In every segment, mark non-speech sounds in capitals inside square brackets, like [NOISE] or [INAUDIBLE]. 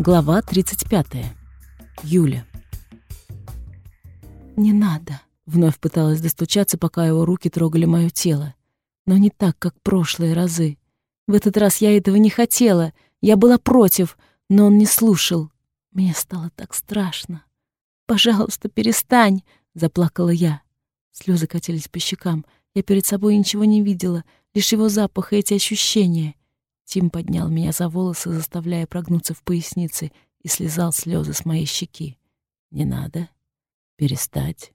Глава 35. Юля. «Не надо», — вновь пыталась достучаться, пока его руки трогали мое тело. Но не так, как прошлые разы. В этот раз я этого не хотела, я была против, но он не слушал. Мне стало так страшно. «Пожалуйста, перестань!» — заплакала я. Слезы катились по щекам. Я перед собой ничего не видела, лишь его запах и эти ощущения. Тим поднял меня за волосы, заставляя прогнуться в пояснице, и слезал слезы с моей щеки. «Не надо. Перестать.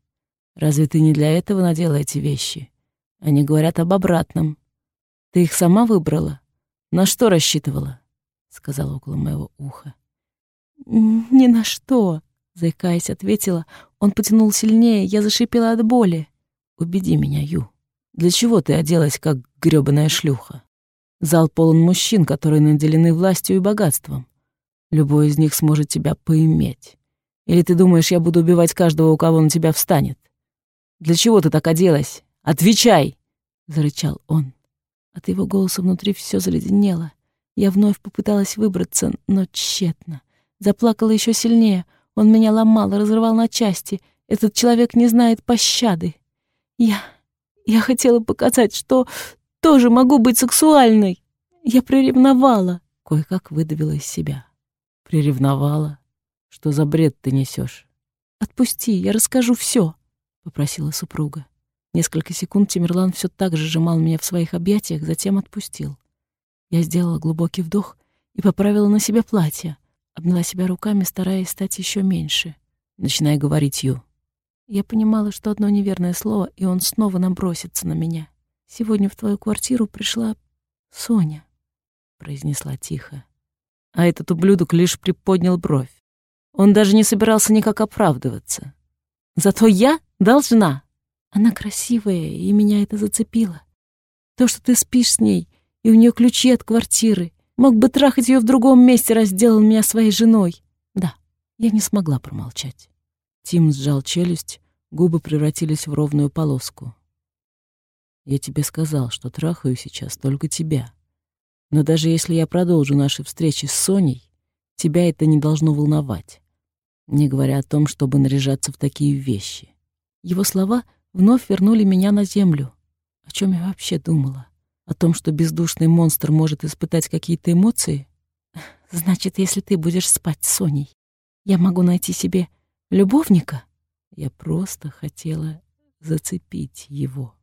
Разве ты не для этого надела эти вещи? Они говорят об обратном. Ты их сама выбрала? На что рассчитывала?» — сказала около моего уха. «Ни на что», — заикаясь, ответила. Он потянул сильнее, я зашипела от боли. «Убеди меня, Ю. Для чего ты оделась, как грёбаная шлюха?» Зал полон мужчин, которые наделены властью и богатством. Любой из них сможет тебя поиметь. Или ты думаешь, я буду убивать каждого, у кого на тебя встанет? Для чего ты так оделась? Отвечай!» — зарычал он. От его голоса внутри все заледенело. Я вновь попыталась выбраться, но тщетно. Заплакала еще сильнее. Он меня ломал, разрывал на части. Этот человек не знает пощады. Я... я хотела показать, что тоже могу быть сексуальной. Я приревновала. Кое-как выдавила из себя. Приревновала? Что за бред ты несешь? Отпусти, я расскажу все, попросила супруга. Несколько секунд Тимирлан все так же сжимал меня в своих объятиях, затем отпустил. Я сделала глубокий вдох и поправила на себе платье, обняла себя руками, стараясь стать еще меньше. Начиная говорить Ю. Я понимала, что одно неверное слово, и он снова набросится на меня. Сегодня в твою квартиру пришла Соня, произнесла тихо. А этот ублюдок лишь приподнял бровь. Он даже не собирался никак оправдываться. Зато я должна. Она красивая, и меня это зацепило. То, что ты спишь с ней, и у нее ключи от квартиры. Мог бы трахать ее в другом месте, раз сделал меня своей женой. Да, я не смогла промолчать. Тим сжал челюсть, губы превратились в ровную полоску. Я тебе сказал, что трахаю сейчас только тебя. Но даже если я продолжу наши встречи с Соней, тебя это не должно волновать. Не говоря о том, чтобы наряжаться в такие вещи. Его слова вновь вернули меня на землю. О чем я вообще думала? О том, что бездушный монстр может испытать какие-то эмоции? [LAUGHS] Значит, если ты будешь спать с Соней, я могу найти себе любовника? Я просто хотела зацепить его.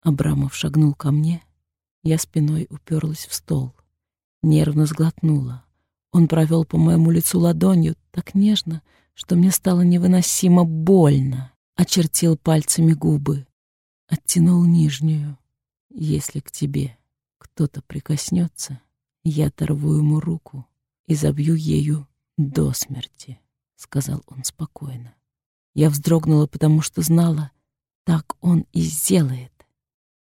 Абрамов шагнул ко мне. Я спиной уперлась в стол. Нервно сглотнула. Он провел по моему лицу ладонью так нежно, что мне стало невыносимо больно. Очертил пальцами губы. Оттянул нижнюю. Если к тебе кто-то прикоснется, я оторву ему руку и забью ею до смерти, — сказал он спокойно. Я вздрогнула, потому что знала, так он и сделает.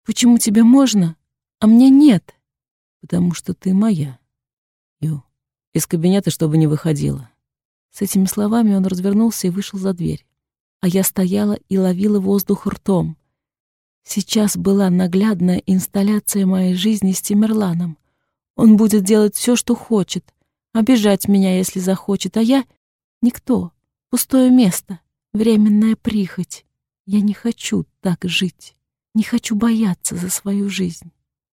Почему тебе можно, а мне нет? Потому что ты моя. Ю, из кабинета, чтобы не выходила. С этими словами он развернулся и вышел за дверь. А я стояла и ловила воздух ртом. Сейчас была наглядная инсталляция моей жизни с Тимерланом. Он будет делать все, что хочет, обижать меня, если захочет, а я — никто, пустое место, временная прихоть. Я не хочу так жить. Не хочу бояться за свою жизнь.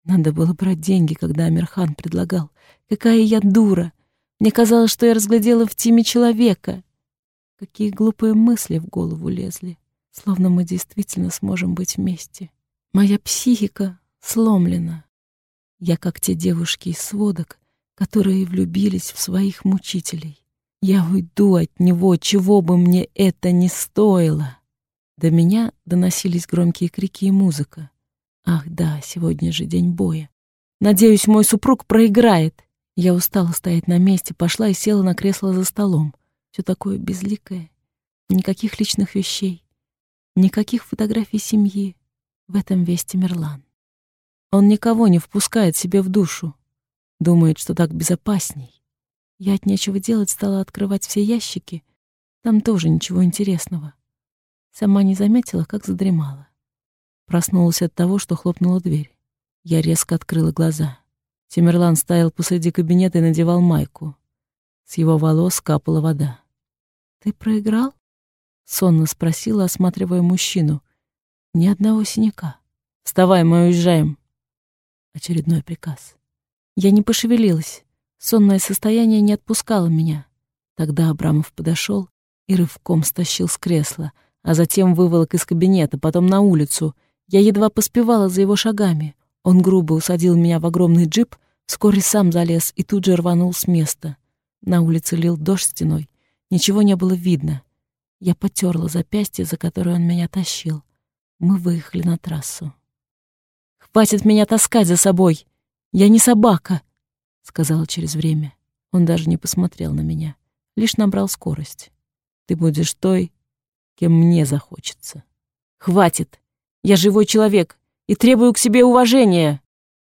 Надо было брать деньги, когда Амирхан предлагал. Какая я дура! Мне казалось, что я разглядела в Тиме человека. Какие глупые мысли в голову лезли. Словно мы действительно сможем быть вместе. Моя психика сломлена. Я как те девушки из сводок, которые влюбились в своих мучителей. Я уйду от него, чего бы мне это ни стоило. До меня доносились громкие крики и музыка. Ах да, сегодня же день боя. Надеюсь, мой супруг проиграет. Я устала стоять на месте, пошла и села на кресло за столом. Все такое безликое. Никаких личных вещей. Никаких фотографий семьи. В этом весь Тимирлан. Он никого не впускает себе в душу. Думает, что так безопасней. Я от нечего делать стала открывать все ящики. Там тоже ничего интересного. Сама не заметила, как задремала. Проснулась от того, что хлопнула дверь. Я резко открыла глаза. Тимерлан стоял посреди кабинета и надевал майку. С его волос капала вода. «Ты проиграл?» — сонно спросила, осматривая мужчину. «Ни одного синяка. Вставай, мы уезжаем». Очередной приказ. Я не пошевелилась. Сонное состояние не отпускало меня. Тогда Абрамов подошел и рывком стащил с кресла, а затем выволок из кабинета, потом на улицу. Я едва поспевала за его шагами. Он грубо усадил меня в огромный джип, вскоре сам залез и тут же рванул с места. На улице лил дождь стеной. Ничего не было видно. Я потерла запястье, за которое он меня тащил. Мы выехали на трассу. «Хватит меня таскать за собой! Я не собака!» — сказала через время. Он даже не посмотрел на меня, лишь набрал скорость. «Ты будешь той, кем мне захочется. Хватит! Я живой человек и требую к себе уважения!»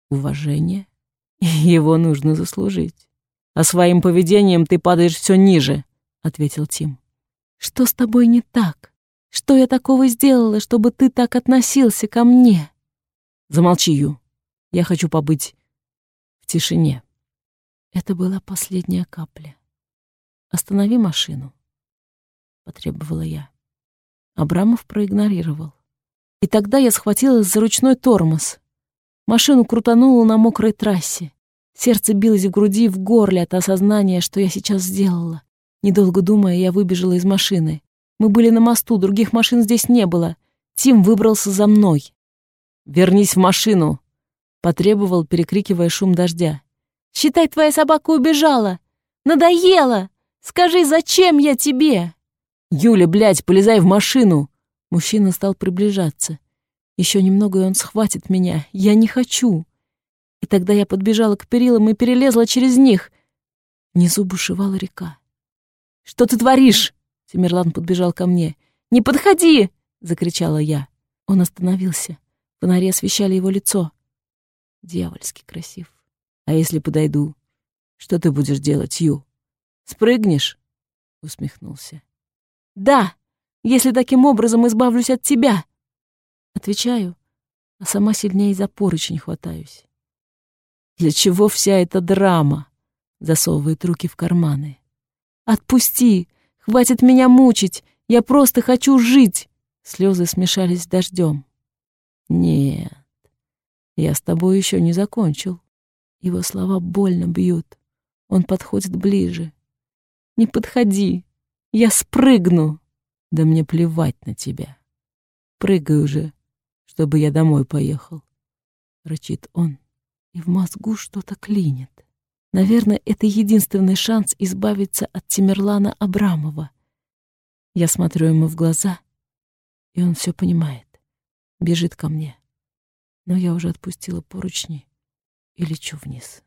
«Уважение? [LAUGHS] Его нужно заслужить. А своим поведением ты падаешь все ниже», — ответил Тим. «Что с тобой не так? Что я такого сделала, чтобы ты так относился ко мне?» «Замолчи, Ю. Я хочу побыть в тишине». Это была последняя капля. «Останови машину», — потребовала я. Абрамов проигнорировал. И тогда я схватилась за ручной тормоз. Машину крутануло на мокрой трассе. Сердце билось в груди, в горле от осознания, что я сейчас сделала. Недолго думая, я выбежала из машины. Мы были на мосту, других машин здесь не было. Тим выбрался за мной. «Вернись в машину!» — потребовал, перекрикивая шум дождя. «Считай, твоя собака убежала! Надоело! Скажи, зачем я тебе?» «Юля, блядь, полезай в машину!» Мужчина стал приближаться. Еще немного, и он схватит меня. Я не хочу. И тогда я подбежала к перилам и перелезла через них. Внизу бушевала река. «Что ты творишь?» Тимирлан подбежал ко мне. «Не подходи!» — закричала я. Он остановился. В фонаре освещали его лицо. Дьявольски красив. «А если подойду? Что ты будешь делать, Ю? Спрыгнешь?» — усмехнулся. «Да, если таким образом избавлюсь от тебя!» Отвечаю, а сама сильнее за поручень хватаюсь. Для чего вся эта драма? Засовывает руки в карманы. Отпусти! Хватит меня мучить! Я просто хочу жить! Слезы смешались с дождем. Нет, я с тобой еще не закончил. Его слова больно бьют. Он подходит ближе. Не подходи, я спрыгну. Да мне плевать на тебя. Прыгай уже, чтобы я домой поехал. Рычит он и в мозгу что-то клинит. Наверное, это единственный шанс избавиться от Тимерлана Абрамова. Я смотрю ему в глаза, и он все понимает. Бежит ко мне. Но я уже отпустила поручни и лечу вниз.